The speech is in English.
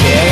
okay.